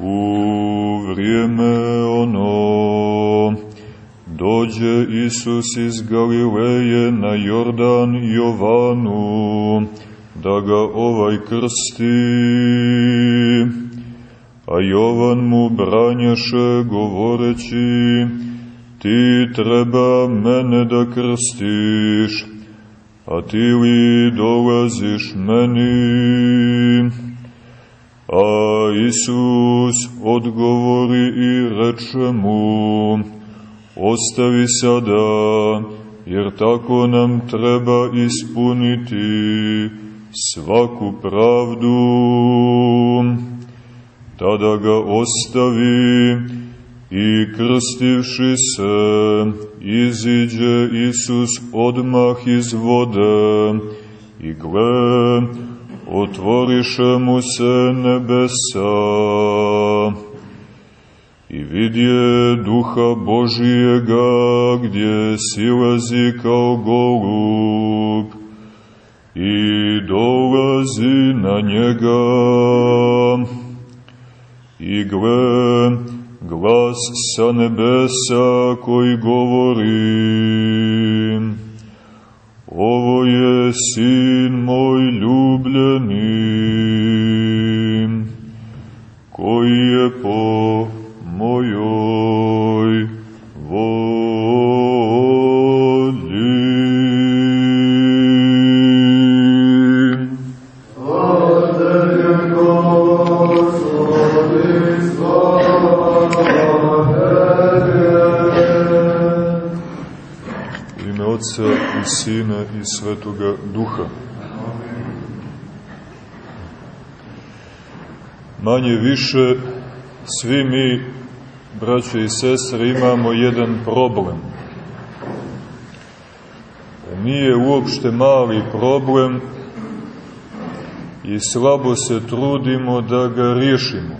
U vrijeme ono dođe Isus iz Galileje na Jordan Jovanu, da ga ovaj krsti. A Jovan mu branjaše govoreći, ti treba mene da krstiš, a ti li dolaziš meni? A Isus odgovori i reče mu, ostavi sada, jer tako nam treba ispuniti svaku pravdu. Tada ga ostavi i krstivši se, iziđe Isus odmah iz vode i gle, otvoriše mu se nebesa i vidje duha Božijega gdje silazi kao golub i dolazi na njega. I gle glas sa nebesa koji govori Ovo je sin moj ljubljeni, koji je po mojoj Manje više, svi mi, braće i sestre, imamo jedan problem. Nije uopšte mali problem i slabo se trudimo da ga riješimo.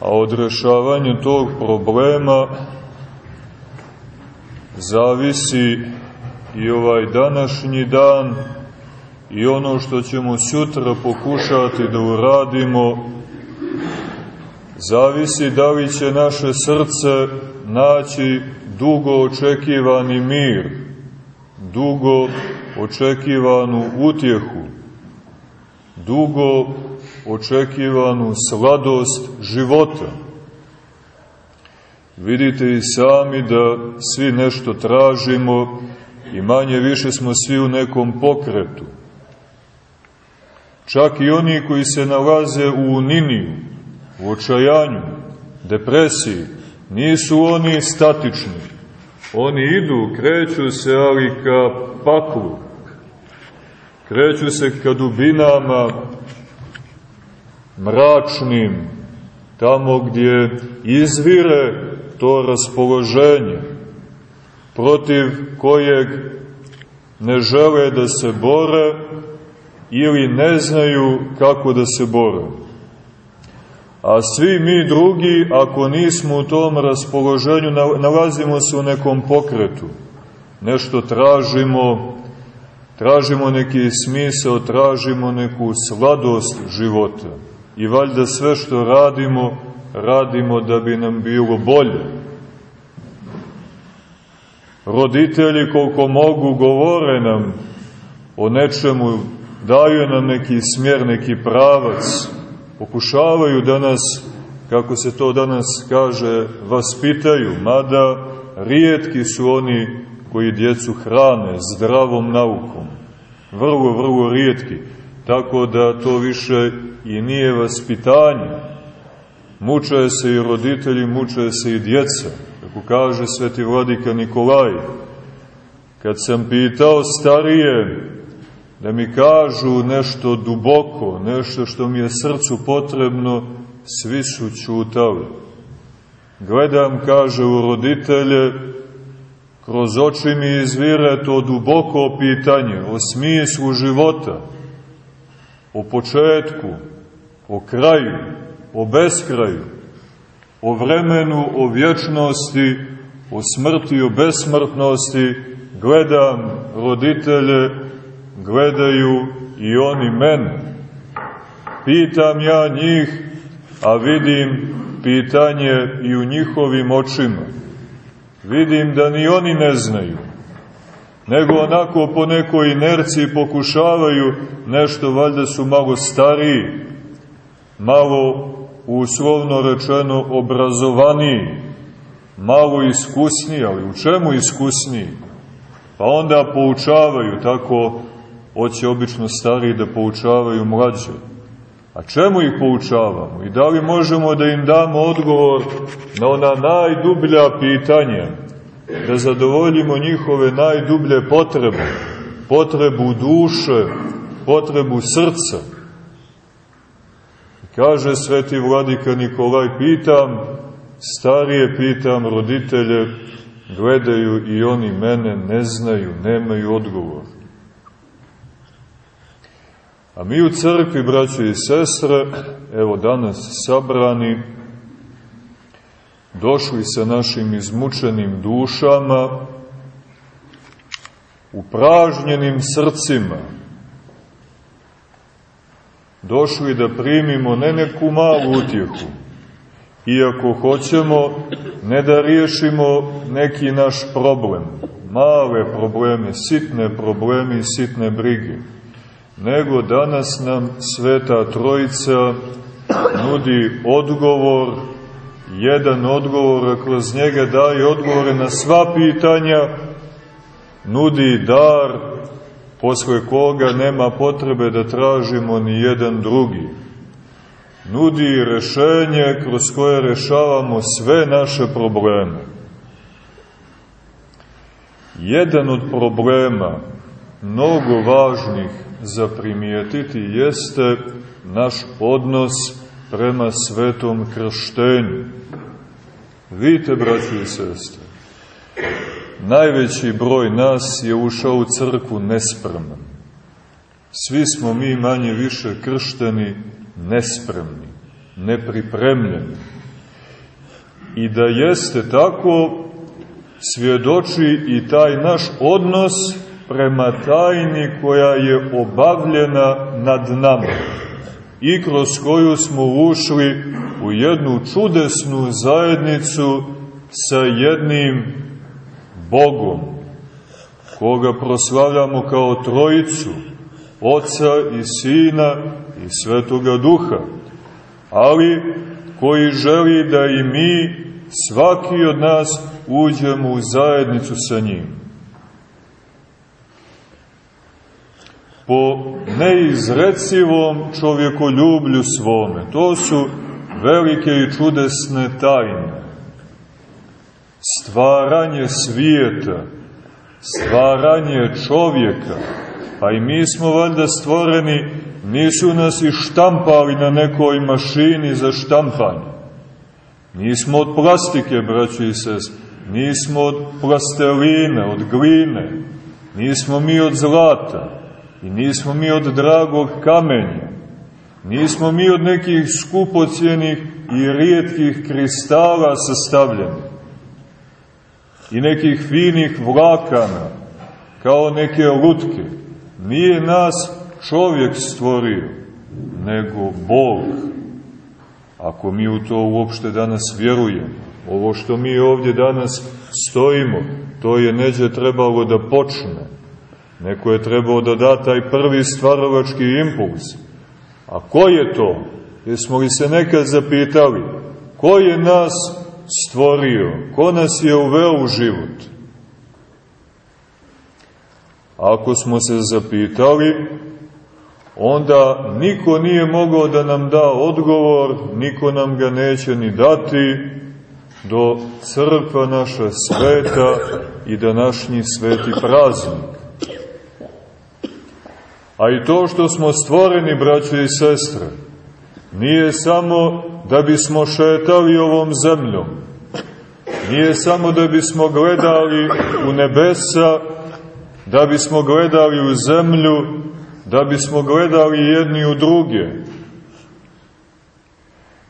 A od rešavanja tog problema zavisi i ovaj današnji dan i ono što ćemo sutra pokušati da uradimo, zavisi da li će naše srce naći dugo očekivani mir, dugo očekivanu utjehu, dugo očekivanu sladost života. Vidite i sami da svi nešto tražimo i manje više smo svi u nekom pokretu. Čak i oni koji se nalaze u uniniju, u očajanju, depresiji, nisu oni statični. Oni idu, kreću se, ali ka paklu. Kreću se ka dubinama mračnim, tamo gdje izvire to raspoloženje protiv kojeg ne žele da se bore ili ne znaju kako da se bore. A svi mi drugi, ako nismo u tom raspoloženju, nalazimo se u nekom pokretu. Nešto tražimo, tražimo neki smisao, tražimo neku sladost života. I valjda sve što radimo, radimo da bi nam bilo bolje. Roditelji koliko mogu govore nam o nečemu, daju nam neki smjer, neki pravac, pokušavaju da nas, kako se to danas kaže, vaspitaju, mada rijetki su oni koji djecu hrane zdravom naukom. Vrlo, vrlo rijetki. Tako da to više i nije vaspitanje, Muče se i roditelji, muče se i djeca, kako kaže sveti vladika Nikolaj. Kad sam pitao starije da mi kažu nešto duboko, nešto što mi je srcu potrebno, svi su čutali. Gledam, kaže, u roditelje, kroz oči mi izvire to duboko pitanje o smislu života, o početku, o kraju, o beskraju, o vremenu, o vječnosti, o smrti, o besmrtnosti, gledam roditelje, gledaju i oni mene. Pitam ja njih a vidim pitanje i u njihovim očima. Vidim da ni oni ne znaju, nego onako po nekoj inerciji pokušavaju nešto, valjda su malo stariji, malo uslovno rečeno obrazovaniji, malo iskusniji, ali u čemu iskusniji? Pa onda poučavaju, tako hoće obično stariji da poučavaju mlađe. A čemu ih poučavamo? I da li možemo da im damo odgovor na ona najdublja pitanja, da zadovoljimo njihove najdublje potrebe, potrebu duše, potrebu srca. Kaže sveti vladika Nikolaj, pitam, starije pitam, roditelje, gledaju i oni mene, ne znaju, nemaju odgovor. A mi u crkvi, braće i sestre, evo danas sabrani, došli sa našim izmučenim dušama, upražnjenim srcima, došli da primimo ne neku malu utjehu, iako hoćemo ne da riješimo neki naš problem, male probleme, sitne probleme i sitne brige, nego danas nam Sveta Trojica nudi odgovor, jedan odgovor, a kroz njega daje odgovore na sva pitanja, nudi dar, posle koga nema potrebe da tražimo ni jedan drugi. Nudi rešenje kroz koje rešavamo sve naše probleme. Jedan od problema, mnogo važnih za primijetiti jeste naš odnos prema svetom krštenju. Vidite, braći i sestre, najveći broj nas je ušao u crkvu nespreman. Svi smo mi manje više kršteni nespremni, nepripremljeni. I da jeste tako, svjedoči i taj naš odnos prema tajni koja je obavljena nad nama i kroz koju smo ušli u jednu čudesnu zajednicu sa jednim Bogom, koga proslavljamo kao trojicu, Oca i Sina i Svetoga Duha, ali koji želi da i mi, svaki od nas, uđemo u zajednicu sa njim. Po neizrecivom čovjekoljublju svome. To su velike i čudesne tajne. Stvaranje svijeta, stvaranje čovjeka, pa i mi smo valjda stvoreni, nisu nas i štampali na nekoj mašini za štampanje. Nismo od plastike, braći i sest, nismo od plasteline, od gline, nismo mi od zlata, I nismo mi od dragog kamenja, nismo mi od nekih skupocijenih i rijetkih kristala sastavljeni i nekih finih vlakana, kao neke lutke. Nije nas čovjek stvorio, nego Bog. Ako mi u to uopšte danas vjerujemo, ovo što mi ovdje danas stojimo, to je neđe trebalo da počne Neko je trebao da da taj prvi stvarovački impuls. A ko je to? Jesmo li se nekad zapitali? Ko je nas stvorio? Ko nas je uveo u život? Ako smo se zapitali, onda niko nije mogao da nam da odgovor, niko nam ga neće ni dati do crkva naša sveta i današnji sveti praznik. A i to što smo stvoreni, braće i sestre, nije samo da bismo šetali ovom zemljom, nije samo da bismo gledali u nebesa, da bismo gledali u zemlju, da bismo gledali jedni u druge,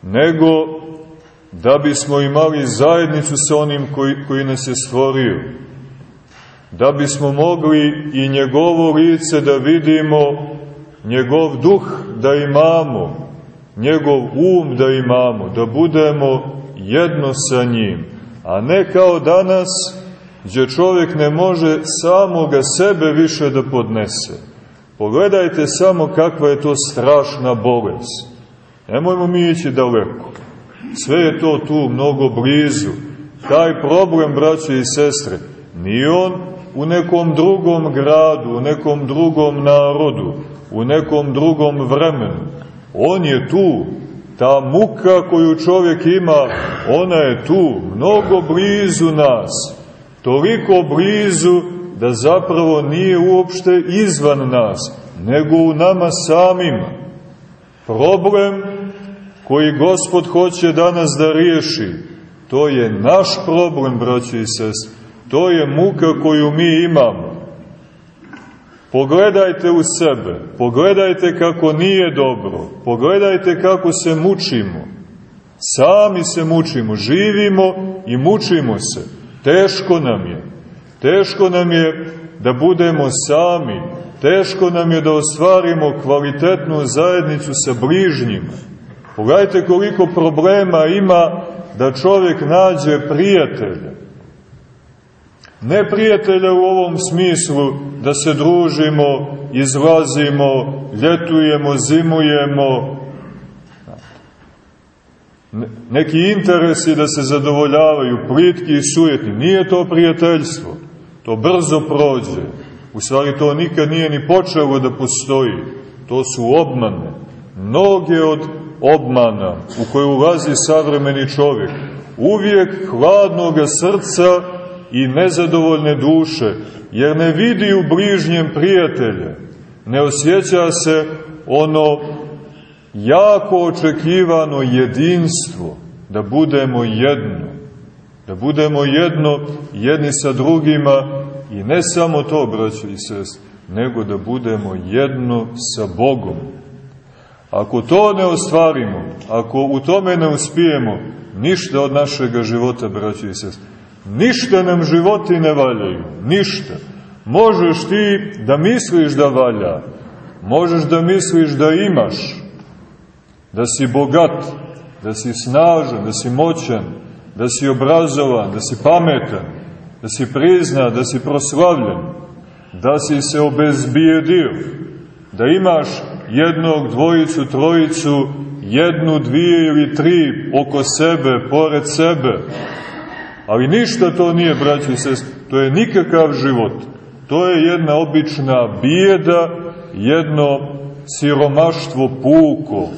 nego da bismo imali zajednicu sa onim koji, koji nas je stvorio da bismo mogli i njegovo lice da vidimo, njegov duh da imamo, njegov um da imamo, da budemo jedno sa njim, a ne kao danas gdje čovjek ne može samoga sebe više da podnese. Pogledajte samo kakva je to strašna bolest. Nemojmo mi ići daleko. Sve je to tu mnogo blizu. Taj problem, braće i sestre, nije on u nekom drugom gradu, u nekom drugom narodu, u nekom drugom vremenu. On je tu. Ta muka koju čovjek ima, ona je tu, mnogo blizu nas. Toliko blizu da zapravo nije uopšte izvan nas, nego u nama samima. Problem koji Gospod hoće danas da riješi, to je naš problem, braći i sest. To je muka koju mi imamo. Pogledajte u sebe, pogledajte kako nije dobro, pogledajte kako se mučimo. Sami se mučimo, živimo i mučimo se. Teško nam je. Teško nam je da budemo sami. Teško nam je da ostvarimo kvalitetnu zajednicu sa bližnjima. Pogledajte koliko problema ima da čovjek nađe prijatelja. Ne prijatelja u ovom smislu da se družimo, izlazimo, ljetujemo, zimujemo, neki interesi da se zadovoljavaju, plitki i sujetni. Nije to prijateljstvo. To brzo prođe. U stvari to nikad nije ni počelo da postoji. To su obmane. Mnoge od obmana u koje ulazi savremeni čovjek. Uvijek hladnoga srca i nezadovoljne duše, jer ne vidi u bližnjem prijatelja. Ne osjeća se ono jako očekivano jedinstvo, da budemo jedno, da budemo jedno jedni sa drugima i ne samo to, braćo i sest, nego da budemo jedno sa Bogom. Ako to ne ostvarimo, ako u tome ne uspijemo, ništa od našega života, braćo i sest, ništa nam životi ne valjaju, ništa. Možeš ti da misliš da valja, možeš da misliš da imaš, da si bogat, da si snažan, da si moćan, da si obrazovan, da si pametan, da si prizna, da si proslavljen, da si se obezbijedio, da imaš jednog, dvojicu, trojicu, jednu, dvije ili tri oko sebe, pored sebe. Ali ništa to nije, braći i sest, to je nikakav život. To je jedna obična bijeda, jedno siromaštvo puko,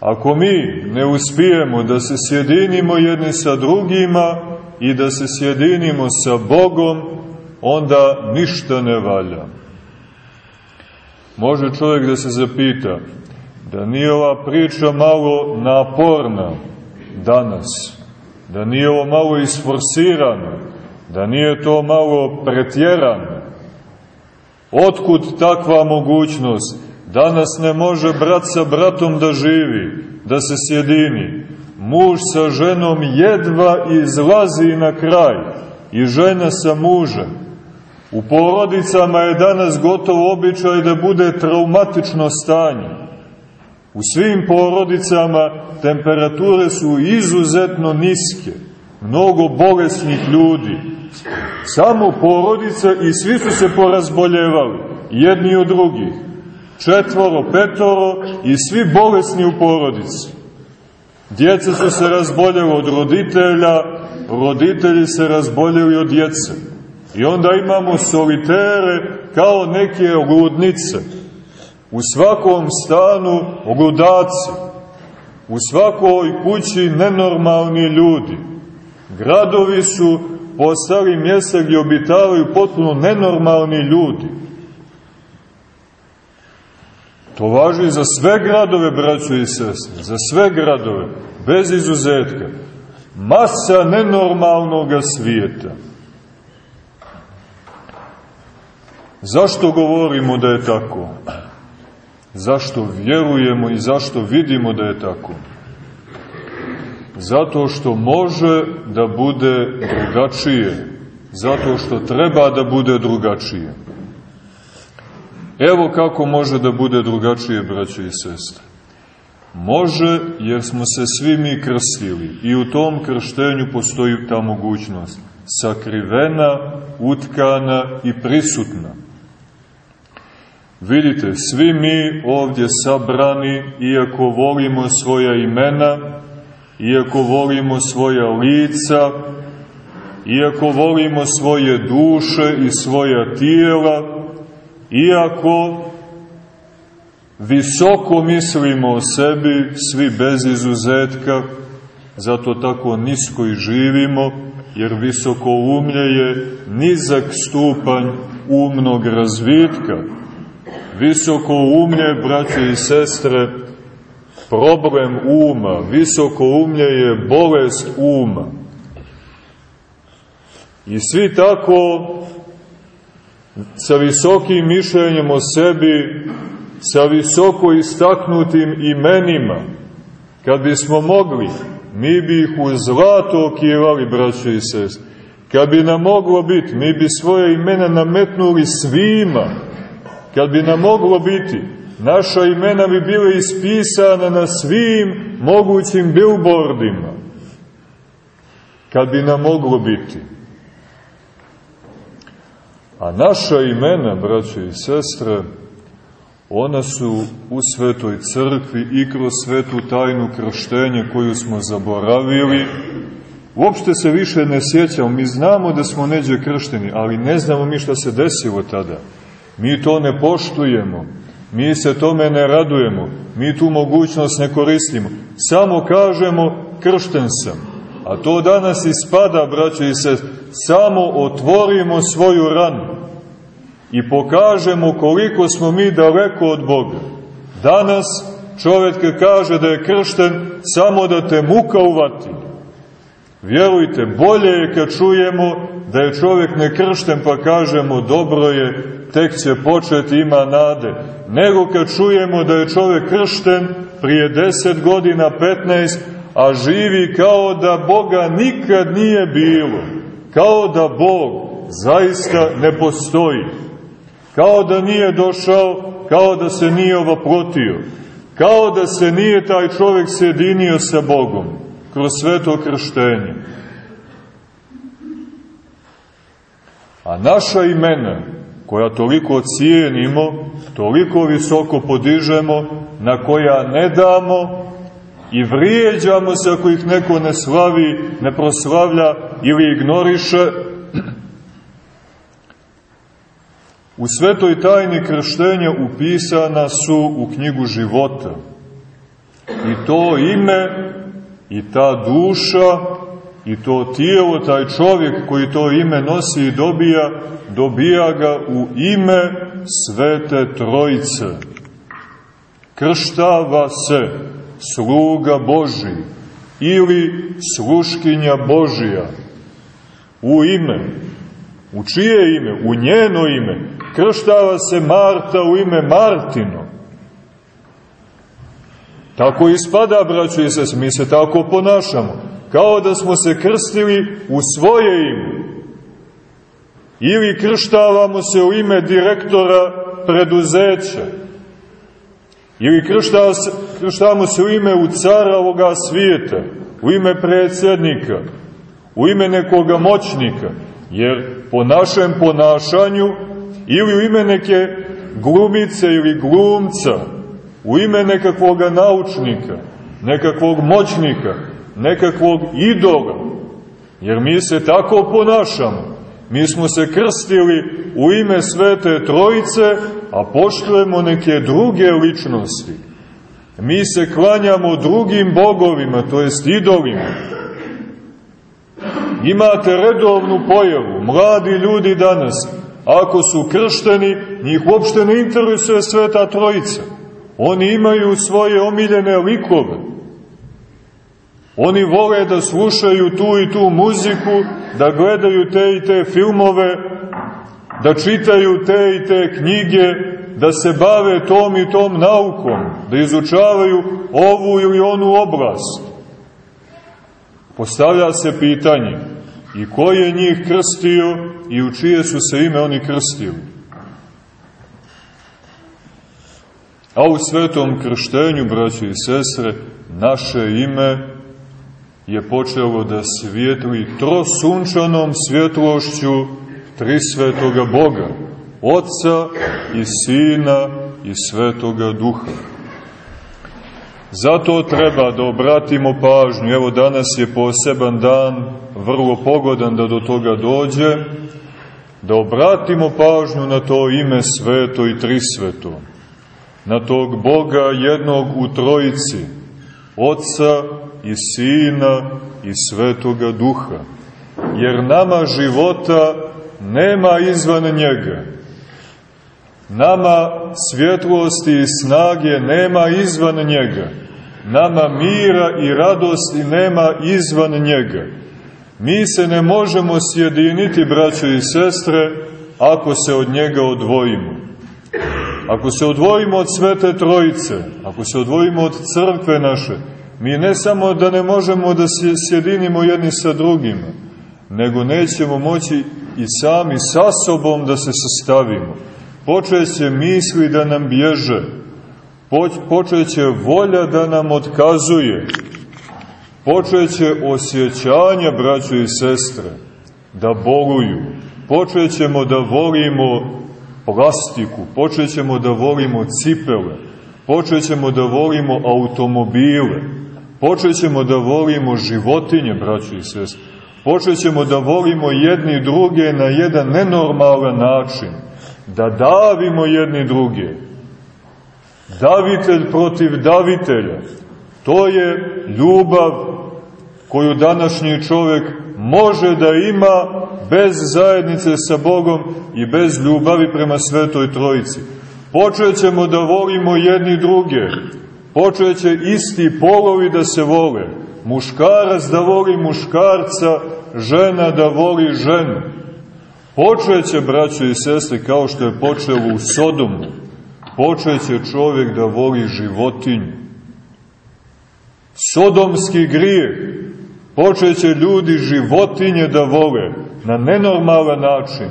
Ako mi ne uspijemo da se sjedinimo jedni sa drugima i da se sjedinimo sa Bogom, onda ništa ne valja. Može čovjek da se zapita da nije ova priča malo naporna danas, da nije ovo malo isforsirano, da nije to malo pretjerano. Otkud takva mogućnost Danas ne može brat sa bratom da živi, da se sjedini. Muž sa ženom jedva izlazi na kraj i žena sa mužem. U porodicama je danas gotovo običaj da bude traumatično stanje. U svim porodicama temperature su izuzetno niske, mnogo bolesnih ljudi. Samo porodica i svi su se porazboljevali, jedni od drugih četvoro, petoro i svi bolesni u porodici. Djeca su se razboljeli od roditelja, roditelji se razboljeli od djece. I onda imamo solitere kao neke ludnice. U svakom stanu ludaci, u svakoj kući nenormalni ljudi. Gradovi su postali mjesta gdje obitavaju potpuno nenormalni ljudi To važi za sve gradove, braćo i sestre, za sve gradove, bez izuzetka. Masa nenormalnog svijeta. Zašto govorimo da je tako? Zašto vjerujemo i zašto vidimo da je tako? Zato što može da bude drugačije. Zato što treba da bude drugačije. Evo kako može da bude drugačije, braće i sestre. Može jer smo se svi mi krstili i u tom krštenju postoji ta mogućnost. Sakrivena, utkana i prisutna. Vidite, svi mi ovdje sabrani, iako volimo svoja imena, iako volimo svoja lica, iako volimo svoje duše i svoja tijela, iako visoko mislimo o sebi, svi bez izuzetka, zato tako nisko i živimo, jer visoko umlje je nizak stupanj umnog razvitka. Visoko umlje, braće i sestre, problem uma, visoko umlje je bolest uma. I svi tako sa visokim mišljenjem o sebi, sa visoko istaknutim imenima, kad bismo mogli, mi bi ih u zlato okivali, braće i sest. Kad bi nam moglo biti, mi bi svoje imena nametnuli svima. Kad bi nam moglo biti, naša imena bi bile ispisana na svim mogućim billboardima. Kad bi nam moglo biti. A naša imena, braće i sestre, ona su u svetoj crkvi i kroz svetu tajnu krštenja koju smo zaboravili. Uopšte se više ne sjećamo, mi znamo da smo neđe kršteni, ali ne znamo mi šta se desilo tada. Mi to ne poštujemo, mi se tome ne radujemo, mi tu mogućnost ne koristimo. Samo kažemo kršten sam. A to danas ispada, braće i se, samo otvorimo svoju ranu i pokažemo koliko smo mi daleko od Boga. Danas čovjek kaže da je kršten samo da te muka uvati. Vjerujte, bolje je kad čujemo da je čovjek nekršten pa kažemo dobro je, tek će početi, ima nade, nego kad čujemo da je čovjek kršten prije 10 godina, 15, a živi kao da Boga nikad nije bilo, kao da Bog zaista ne postoji, kao da nije došao, kao da se nije ovoprotio, kao da se nije taj čovjek sjedinio sa Bogom kroz sveto krštenje. A naša imena, koja toliko cijenimo, toliko visoko podižemo, na koja ne damo, i vrijeđamo se ako ih neko ne slavi, ne proslavlja ili ignoriše. U svetoj tajni krštenja upisana su u knjigu života. I to ime, i ta duša, i to tijelo, taj čovjek koji to ime nosi i dobija, dobija ga u ime Svete Trojice. Krštava se sluga Boži ili sluškinja Božija u ime. U čije ime? U njeno ime. Krštava se Marta u ime Martino. Tako ispada, braćo i sest, mi se tako ponašamo. Kao da smo se krstili u svoje ime. Ili krštavamo se u ime direktora preduzeća Ili krštamo se u ime u cara ovoga svijeta, u ime predsjednika, u ime nekoga moćnika, jer po našem ponašanju ili u ime neke glumice ili glumca, u ime nekakvog naučnika, nekakvog moćnika, nekakvog idola, jer mi se tako ponašamo. Mi smo se krstili u ime Svete Trojice, a poštujemo neke druge ličnosti. Mi se klanjamo drugim bogovima, to jest idolima. Imate redovnu pojavu, mladi ljudi danas, ako su kršteni, njih uopšte ne interesuje Sveta Trojica. Oni imaju svoje omiljene likove. Oni vole da slušaju tu i tu muziku, da gledaju te i te filmove, da čitaju te i te knjige, da se bave tom i tom naukom, da izučavaju ovu ili onu oblast. Postavlja se pitanje i ko je njih krstio i u čije su se ime oni krstili. A u svetom krštenju, braćo i sestre, naše ime je počelo da svijetli trosunčanom svjetlošću Trisvetoga Boga, Otca i Sina i Svetoga Duha. Zato treba da obratimo pažnju, evo danas je poseban dan, vrlo pogodan da do toga dođe, da obratimo pažnju na to ime sveto i trisveto, na tog Boga jednog u trojici, Otca i Sina i Svetoga Duha, jer nama života nema izvan njega. Nama svjetlosti i snage nema izvan njega. Nama mira i radosti nema izvan njega. Mi se ne možemo sjediniti, braćo i sestre, ako se od njega odvojimo. Ako se odvojimo od Svete Trojice, ako se odvojimo od crkve naše, mi ne samo da ne možemo da se sjedinimo jedni sa drugima, nego nećemo moći i sami sa sobom da se sastavimo. Počeće misli da nam bježe, počeće volja da nam otkazuje, počeće osjećanja, braćo i sestre, da boluju, počećemo da volimo plastiku, počećemo da volimo cipele, počećemo da volimo automobile, počećemo da volimo životinje, braćo i sestre, počećemo da volimo jedni druge na jedan nenormalan način, da davimo jedni druge. Davitelj protiv davitelja, to je ljubav koju današnji čovek može da ima bez zajednice sa Bogom i bez ljubavi prema Svetoj Trojici. Počećemo da volimo jedni druge, počeće isti polovi da se vole, muškarac da voli muškarca, žena da voli ženu. Počeće, braćo i sestre, kao što je počelo u Sodomu, počeće čovjek da voli životinju. Sodomski grijeh, počeće ljudi životinje da vole na nenormalan način.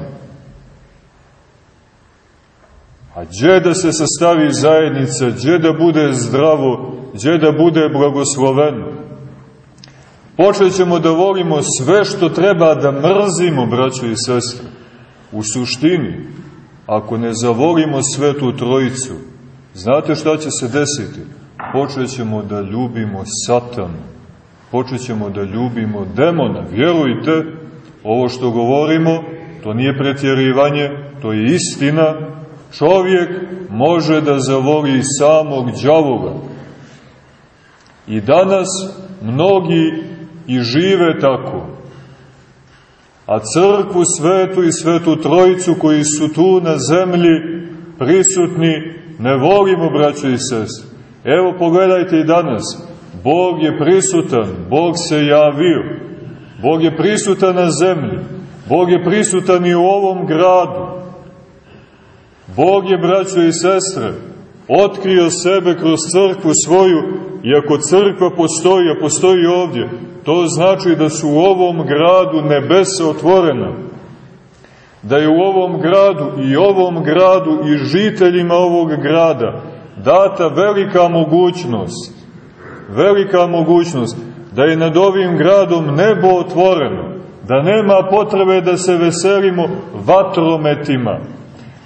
A gdje da se sastavi zajednica, gdje da bude zdravo, gdje da bude blagosloveno? Počećemo da volimo sve što treba da mrzimo, braćo i sestre. U suštini, ako ne zavolimo svetu trojicu, znate šta će se desiti? Počećemo da ljubimo satanu, počećemo da ljubimo demona. Vjerujte, ovo što govorimo, to nije pretjerivanje, to je istina. Čovjek može da zavoli samog džavoga. I danas mnogi i žive tako. A crkvu svetu i svetu trojicu koji su tu na zemlji prisutni ne volimo, braćo i sest. Evo pogledajte i danas. Bog je prisutan, Bog se javio. Bog je prisutan na zemlji. Bog je prisutan i u ovom gradu. Bog je, braćo i sestre, otkrio sebe kroz crkvu svoju, iako crkva postoji, a postoji ovdje, to znači da su u ovom gradu nebesa otvorena, da je u ovom gradu i ovom gradu i žiteljima ovog grada data velika mogućnost, velika mogućnost da je nad ovim gradom nebo otvoreno, da nema potrebe da se veselimo vatrometima,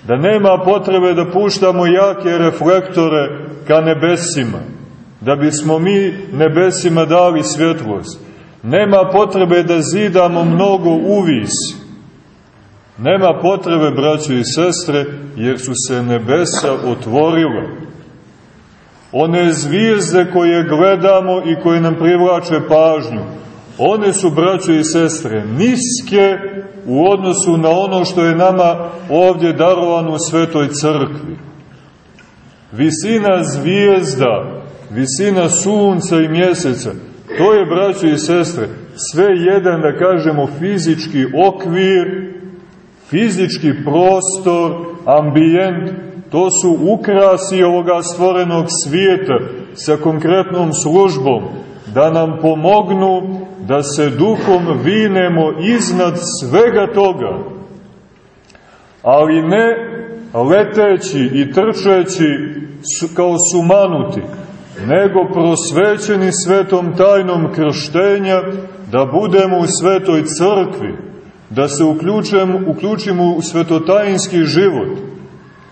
da nema potrebe da puštamo jake reflektore ka nebesima, da bismo mi nebesima dali svjetlost. Nema potrebe da zidamo mnogo uvis. Nema potrebe, braćo i sestre, jer su se nebesa otvorile. One zvijezde koje gledamo i koje nam privlače pažnju, one su, braćo i sestre, niske u odnosu na ono što je nama ovdje darovano u Svetoj crkvi. Visina zvijezda, visina sunca i mjeseca, to je, braćo i sestre, sve jedan, da kažemo, fizički okvir, fizički prostor, ambijent, to su ukrasi ovoga stvorenog svijeta sa konkretnom službom, da nam pomognu da se duhom vinemo iznad svega toga, ali ne leteći i trčeći kao sumanuti, nego prosvećeni svetom tajnom krštenja, da budemo u svetoj crkvi, da se uključimo, uključimo u svetotajinski život,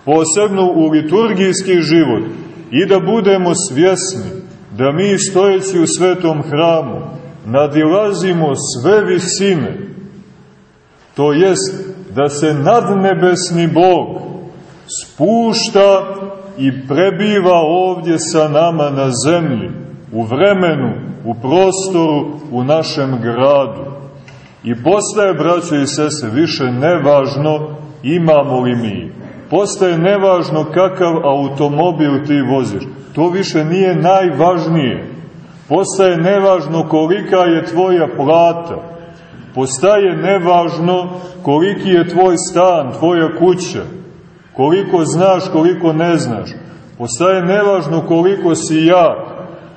posebno u liturgijski život, i da budemo svjesni da mi stojeći u svetom hramu nadilazimo sve visine, to jest da se nadnebesni Bog spušta i prebiva ovdje sa nama na zemlji, u vremenu, u prostoru, u našem gradu. I postaje, braćo i sese, više nevažno imamo li mi. Postaje nevažno kakav automobil ti voziš. To više nije najvažnije. Postaje nevažno kolika je tvoja plata. Postaje nevažno koliki je tvoj stan, tvoja kuća. Koliko znaš, koliko ne znaš. Postaje nevažno koliko si jak.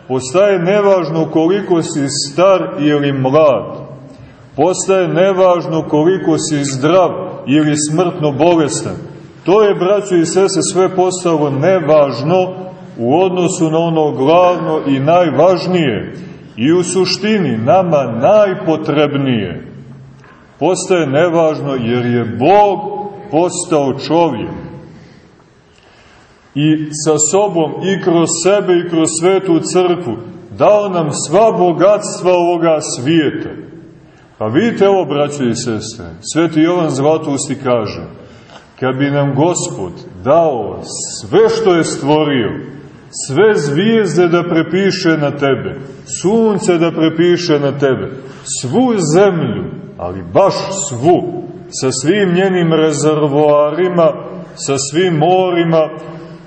Postaje nevažno koliko si star ili mlad. Postaje nevažno koliko si zdrav ili smrtno bolestan. To je, braćo i sese, sve postalo nevažno u odnosu na ono glavno i najvažnije i u suštini nama najpotrebnije. Postaje nevažno jer je Bog postao čovjek i sa sobom i kroz sebe i kroz svetu crkvu dao nam sva bogatstva ovoga svijeta. Pa vidite ovo, braćo i sestre, sveti Jovan Zlatusti kaže, kad bi nam Gospod dao sve što je stvorio, sve zvijezde da prepiše na tebe, sunce da prepiše na tebe, svu zemlju, ali baš svu, sa svim njenim rezervoarima, sa svim morima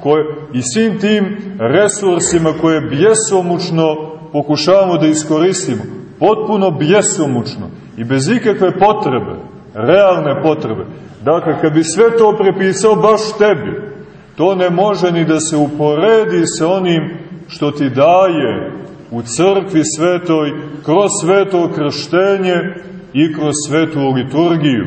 koje, i svim tim resursima koje bjesomučno pokušavamo da iskoristimo, potpuno bjesomučno i bez ikakve potrebe, realne potrebe. Dakle, kad bi sve to prepisao baš tebi, To ne može ni da se uporedi sa onim što ti daje u crkvi svetoj, kroz sveto krštenje i kroz svetu liturgiju.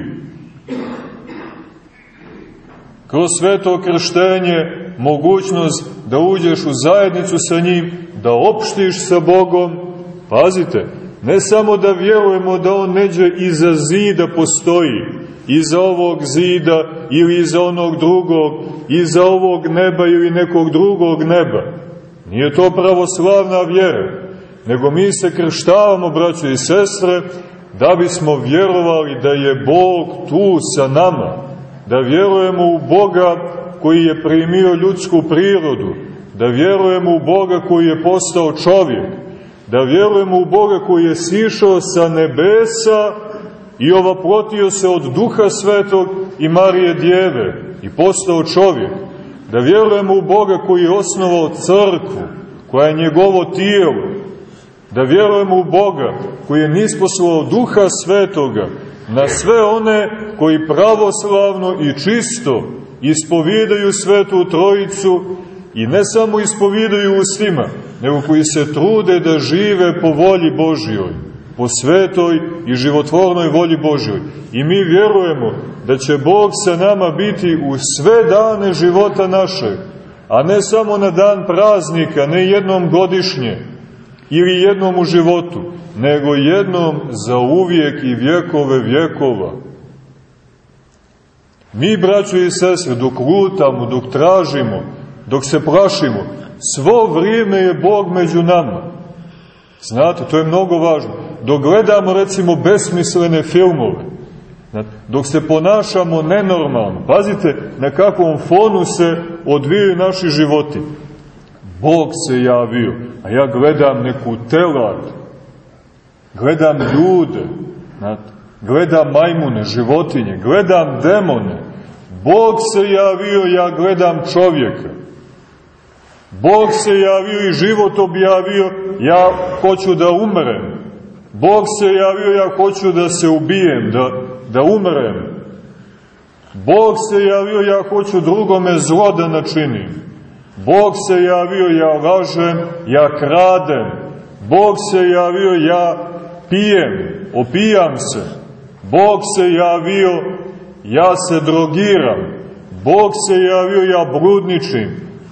Kroz sveto krštenje mogućnost da uđeš u zajednicu sa njim, da opštiš sa Bogom, pazite, ne samo da vjerujemo da on neđe iza zida postoji, iza ovog zida ili iza onog drugog, iza ovog neba ili nekog drugog neba. Nije to pravoslavna vjera, nego mi se krštavamo, braćo i sestre, da bismo vjerovali da je Bog tu sa nama, da vjerujemo u Boga koji je primio ljudsku prirodu, da vjerujemo u Boga koji je postao čovjek, da vjerujemo u Boga koji je sišao sa nebesa i ovaprotio se od duha svetog i Marije djeve i postao čovjek, da vjerujemo u Boga koji je osnovao crkvu, koja je njegovo tijelo, da vjerujemo u Boga koji je nisposlao duha svetoga na sve one koji pravoslavno i čisto ispovijedaju svetu trojicu i ne samo ispovijedaju ustima, nego koji se trude da žive po volji Božjoj po svetoj i životvornoj volji Božjoj. I mi vjerujemo da će Bog sa nama biti u sve dane života našeg, a ne samo na dan praznika, ne jednom godišnje ili jednom u životu, nego jednom za uvijek i vjekove vjekova. Mi, braćo i sestre, dok lutamo, dok tražimo, dok se plašimo, svo vrijeme je Bog među nama. Znate, to je mnogo važno. Dok gledamo, recimo, besmislene filmove, dok se ponašamo nenormalno, pazite na kakvom fonu se odvijaju naši životi. Bog se javio, a ja gledam neku telad, gledam ljude, gledam majmune, životinje, gledam demone. Bog se javio, ja gledam čovjeka. Bog se javio i život objavio, ja hoću da umrem. Bog se javio, ja hoću da se ubijem, da, da umrem. Bog se javio, ja hoću drugome zlo da načinim. Bog se javio, ja lažem, ja kradem. Bog se javio, ja pijem, opijam se. Bog se javio, ja se drogiram. Bog se javio, ja bludničim.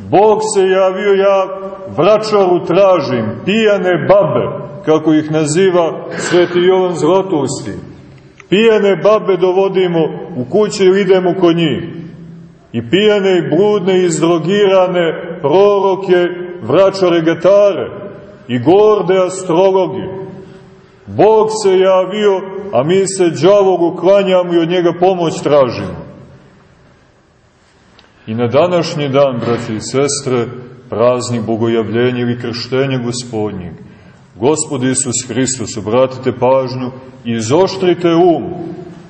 Bog se javio, ja vračaru tražim, pijane babe, kako ih naziva sveti Jovan Zlatosti. Pijane babe dovodimo u kuće i idemo kod njih. I pijane i bludne i izdrogirane proroke, vračare gatare i gorde astrologe. Bog se javio, a mi se džavogu klanjamo i od njega pomoć tražimo. I na današnji dan, braći i sestre, praznik bogojavljenja ili krštenja gospodnjeg, Gospod Isus Hristos, obratite pažnju, izoštrite um,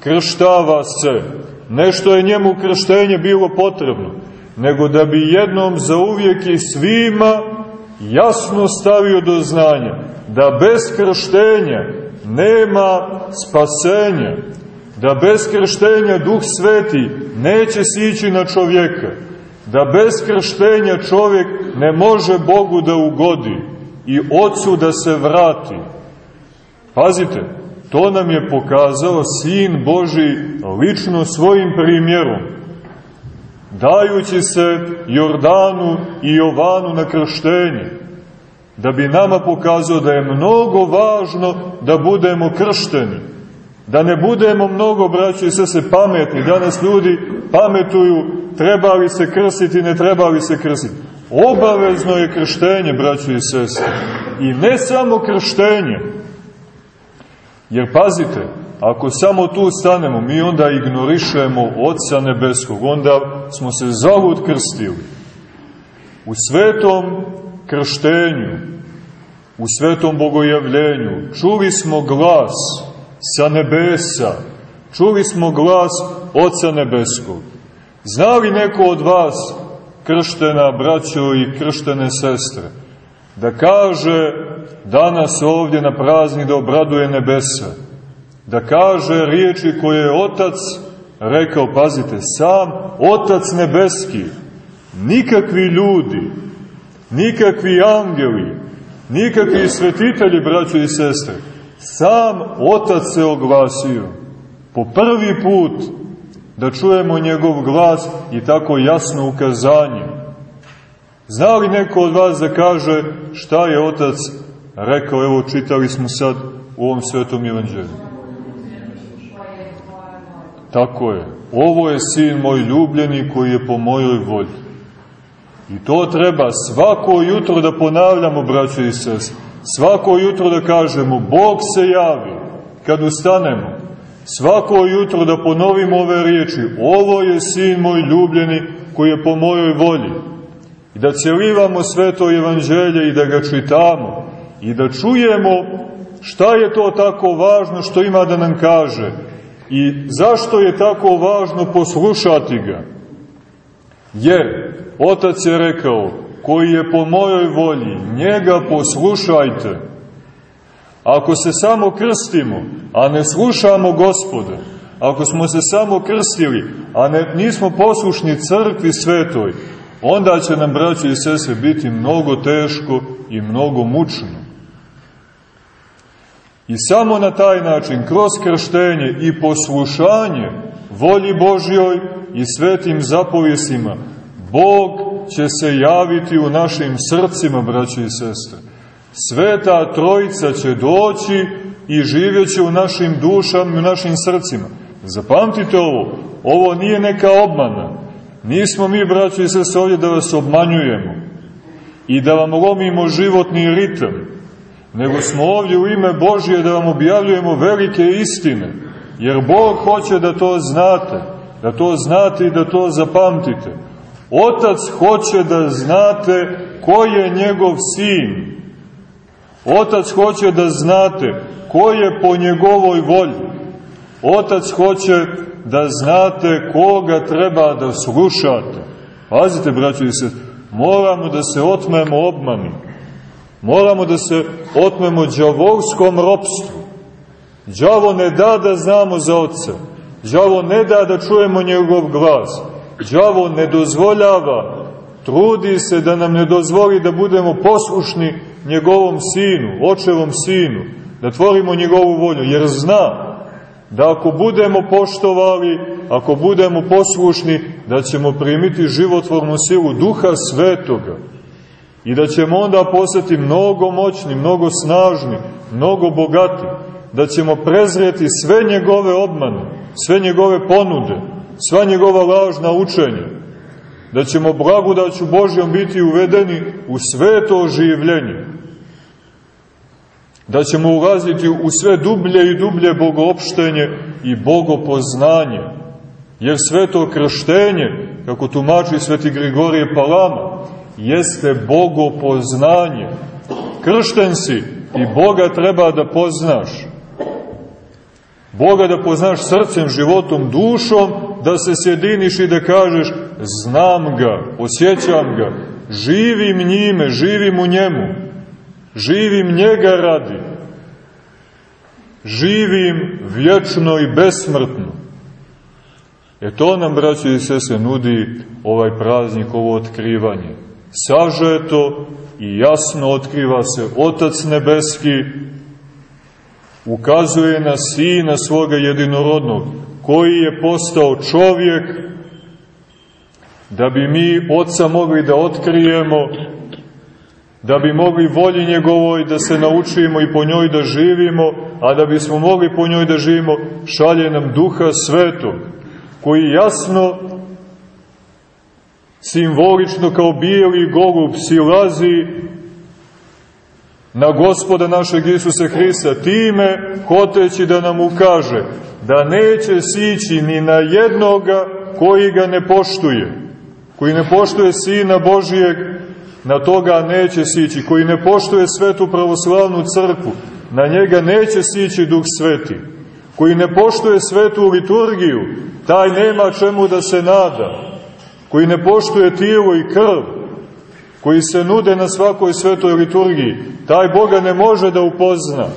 krštava se, nešto je njemu krštenje bilo potrebno, nego da bi jednom za uvijek i svima jasno stavio do znanja da bez krštenja nema spasenja, da bez krštenja Duh Sveti neće sići na čovjeka, da bez krštenja čovjek ne može Bogu da ugodi i Otcu da se vrati. Pazite, to nam je pokazao Sin Boži lično svojim primjerom, dajući se Jordanu i Jovanu na krštenje, da bi nama pokazao da je mnogo važno da budemo kršteni, da ne budemo mnogo, braći i se pametni. Danas ljudi pametuju treba li se krstiti, ne treba li se krstiti. Obavezno je krštenje, braći i sestre. I ne samo krštenje. Jer pazite, ako samo tu stanemo, mi onda ignorišemo Otca Nebeskog, onda smo se zavud krstili. U svetom krštenju, u svetom bogojavljenju, čuli smo glas sa nebesa, čuli smo glas Oca Nebeskog. Zna li neko od vas, krštena braćo i krštene sestre, da kaže danas ovdje na praznik da obraduje nebesa, da kaže riječi koje je Otac rekao, pazite, sam Otac nebeski, nikakvi ljudi, nikakvi angeli, nikakvi svetitelji, braćo i sestre, sam Otac se oglasio po prvi put da čujemo njegov glas i tako jasno ukazanje. Zna li neko od vas da kaže šta je Otac rekao, evo čitali smo sad u ovom svetom evanđelju. Tako je. Ovo je sin moj ljubljeni koji je po mojoj volji. I to treba svako jutro da ponavljamo, braćo i sest. Svako jutro da kažemo, Bog se javi kad ustanemo. Svako jutro da ponovimo ove riječi, ovo je sin moj ljubljeni koji je po mojoj volji. I da celivamo sveto evanđelje i da ga čitamo i da čujemo šta je to tako važno što ima da nam kaže i zašto je tako važno poslušati ga. Jer Otac je rekao, koji je po mojoj volji, njega poslušajte. Ako se samo krstimo, a ne slušamo gospoda, ako smo se samo krstili, a ne, nismo poslušni crkvi svetoj, onda će nam, braći i sese, biti mnogo teško i mnogo mučno. I samo na taj način, kroz krštenje i poslušanje volji Božjoj i svetim zapovjesima, Bog će se javiti u našim srcima, braći i sestre. Sveta Trojica će doći i živjeće u našim dušama i u našim srcima. Zapamtite ovo, ovo nije neka obmana. Nismo mi, braći i sestre, ovdje da vas obmanjujemo i da vam lomimo životni ritam, nego smo ovdje u ime Božje da vam objavljujemo velike istine, jer Bog hoće da to znate, da to znate i da to zapamtite. Otac hoće da znate ko je njegov sin. Otac hoće da znate ko je po njegovoj volji. Otac hoće da znate koga treba da slušate. Pazite, braći se, moramo da se otmemo obmani. Moramo da se otmemo džavolskom ropstvu. Đavo ne da da znamo za oca. Đavo ne da da čujemo njegov glas. Đavo ne dozvoljava, trudi se da nam ne dozvoli da budemo poslušni njegovom sinu, očevom sinu, da tvorimo njegovu volju, jer zna, da ako budemo poštovali, ako budemo poslušni, da ćemo primiti životvornu silu Duha Svetoga i da ćemo onda postati mnogo moćni, mnogo snažni, mnogo bogati, da ćemo prezreti sve njegove obmane, sve njegove ponude, sva njegova lažna učenja, da ćemo blagodaću Božjom biti uvedeni u sveto oživljenje, da ćemo ulaziti u sve dublje i dublje bogoopštenje i bogopoznanje, jer sveto krštenje, kako tumači sveti Grigorije Palama, jeste bogopoznanje. Kršten si i Boga treba da poznaš. Boga da poznaš srcem, životom, dušom, da se sjediniš i da kažeš znam ga, osjećam ga, živim njime, živim u njemu, živim njega radi, živim vječno i besmrtno. E to nam, braći i sese, nudi ovaj praznik, ovo otkrivanje. Sažeto i jasno otkriva se Otac Nebeski, ukazuje na Sina svoga jedinorodnog, koji je postao čovjek, da bi mi Otca mogli da otkrijemo, da bi mogli volji njegovoj da se naučimo i po njoj da živimo, a da bismo mogli po njoj da živimo, šalje nam Duha Svetog, koji jasno, simbolično kao bijeli golub silazi na gospoda našeg Isusa Hrista, time hoteći da nam ukaže da neće sići ni na jednoga koji ga ne poštuje, koji ne poštuje Sina Božijeg, na toga neće sići, koji ne poštuje svetu pravoslavnu crkvu, na njega neće sići Duh Sveti, koji ne poštuje svetu liturgiju, taj nema čemu da se nada, koji ne poštuje tijelo i krv, koji se nude na svakoj svetoj liturgiji, taj Boga ne može da upozna.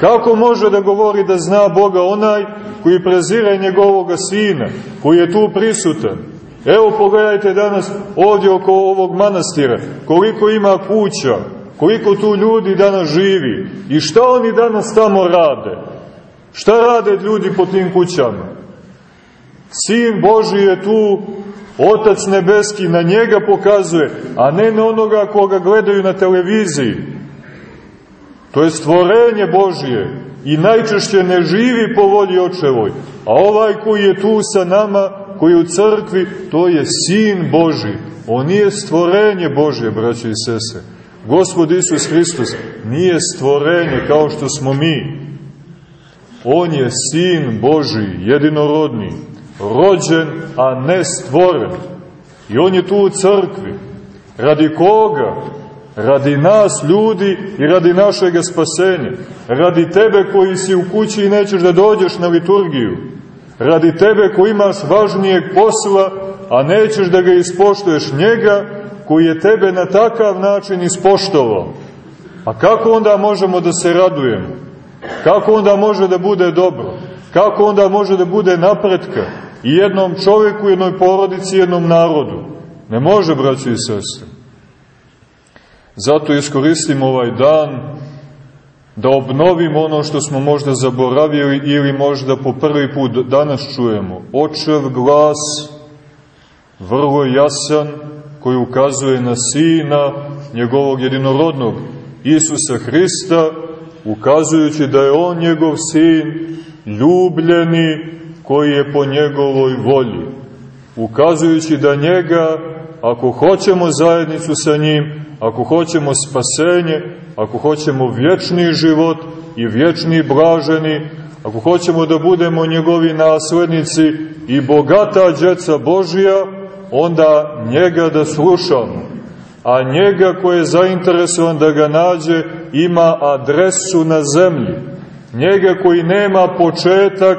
Kako može da govori da zna Boga onaj koji prezire njegovoga sina, koji je tu prisutan? Evo pogledajte danas ovdje oko ovog manastira, koliko ima kuća, koliko tu ljudi danas živi i šta oni danas tamo rade? Šta rade ljudi po tim kućama? Sin Boži je tu Otac nebeski na njega pokazuje, a ne na onoga koga gledaju na televiziji. To je stvorenje Božije i najčešće ne živi po volji očevoj. A ovaj koji je tu sa nama, koji je u crkvi, to je Sin Boži. On nije stvorenje Božje, braće i sese. Gospod Isus Hristos nije stvorenje kao što smo mi. On je Sin Boži, jedinorodni rođen, a ne stvoren. I on je tu u crkvi. Radi koga? Radi nas ljudi i radi našeg spasenja. Radi tebe koji si u kući i nećeš da dođeš na liturgiju. Radi tebe koji imaš važnijeg posla, a nećeš da ga ispoštuješ njega koji je tebe na takav način ispoštovao. A kako onda možemo da se radujemo? Kako onda može da bude dobro? Kako onda može da bude napretka? i jednom čovjeku, jednoj porodici, jednom narodu. Ne može, braći i sestre. Zato iskoristimo ovaj dan da obnovimo ono što smo možda zaboravili ili možda po prvi put danas čujemo. Očev glas, vrlo jasan, koji ukazuje na Sina, njegovog jedinorodnog, Isusa Hrista, ukazujući da je On njegov Sin, ljubljeni, koji je po njegovoj volji, ukazujući da njega, ako hoćemo zajednicu sa njim, ako hoćemo spasenje, ako hoćemo vječni život i vječni blaženi, ako hoćemo da budemo njegovi naslednici i bogata djeca Božija, onda njega da slušamo. A njega koji je zainteresovan da ga nađe ima adresu na zemlji. Njega koji nema početak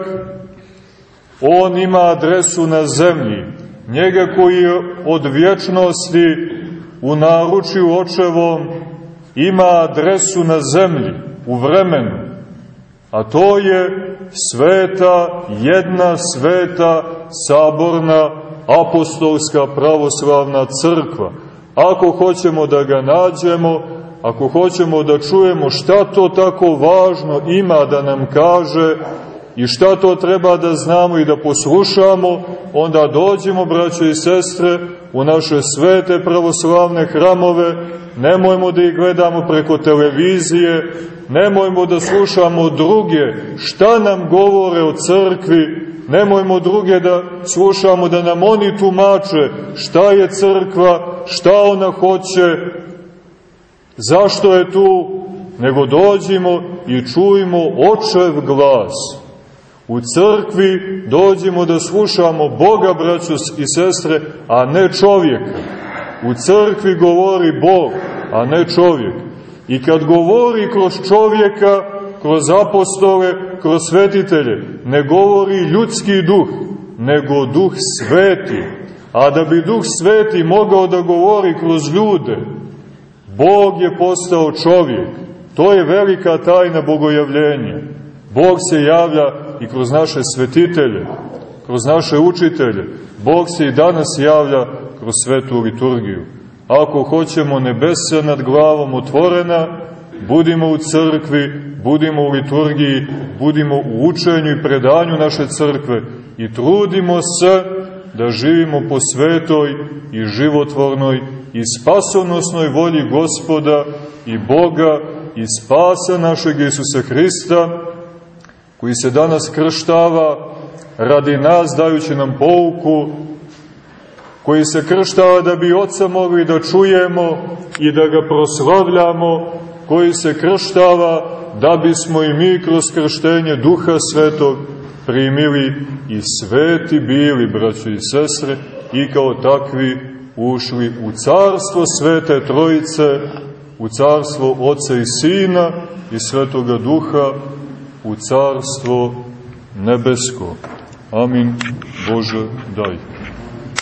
On ima adresu na zemlji. Njega koji je od vječnosti u naručju očevom ima adresu na zemlji, u vremenu. A to je sveta, jedna sveta, saborna, apostolska pravoslavna crkva. Ako hoćemo da ga nađemo, ako hoćemo da čujemo šta to tako važno ima da nam kaže, i šta to treba da znamo i da poslušamo, onda dođemo, braćo i sestre, u naše svete pravoslavne hramove, nemojmo da ih gledamo preko televizije, nemojmo da slušamo druge šta nam govore o crkvi, nemojmo druge da slušamo, da nam oni tumače šta je crkva, šta ona hoće, zašto je tu, nego dođimo i čujemo očev glas. U crkvi dođemo da slušamo Boga, braćo i sestre, a ne čovjeka. U crkvi govori Bog, a ne čovjek. I kad govori kroz čovjeka, kroz apostole, kroz svetitelje, ne govori ljudski duh, nego duh sveti. A da bi duh sveti mogao da govori kroz ljude, Bog je postao čovjek. To je velika tajna bogojavljenja. Bog se javlja i kroz naše svetitelje, kroz naše učitelje. Bog se i danas javlja kroz svetu liturgiju. Ako hoćemo nebesa nad glavom otvorena, budimo u crkvi, budimo u liturgiji, budimo u učenju i predanju naše crkve i trudimo se da živimo po svetoj i životvornoj i spasonosnoj volji Gospoda i Boga i spasa našeg Isusa Hrista, koji se danas krštava radi nas dajući nam pouku, koji se krštava da bi Otca mogli da čujemo i da ga proslavljamo, koji se krštava da bismo i mi kroz krštenje Duha Svetog primili i sveti bili, braćo i sestre, i kao takvi ušli u carstvo Svete Trojice, u carstvo Oca i Sina i Svetoga Duha, u carstvo nebesko. Amin. Bože, daj.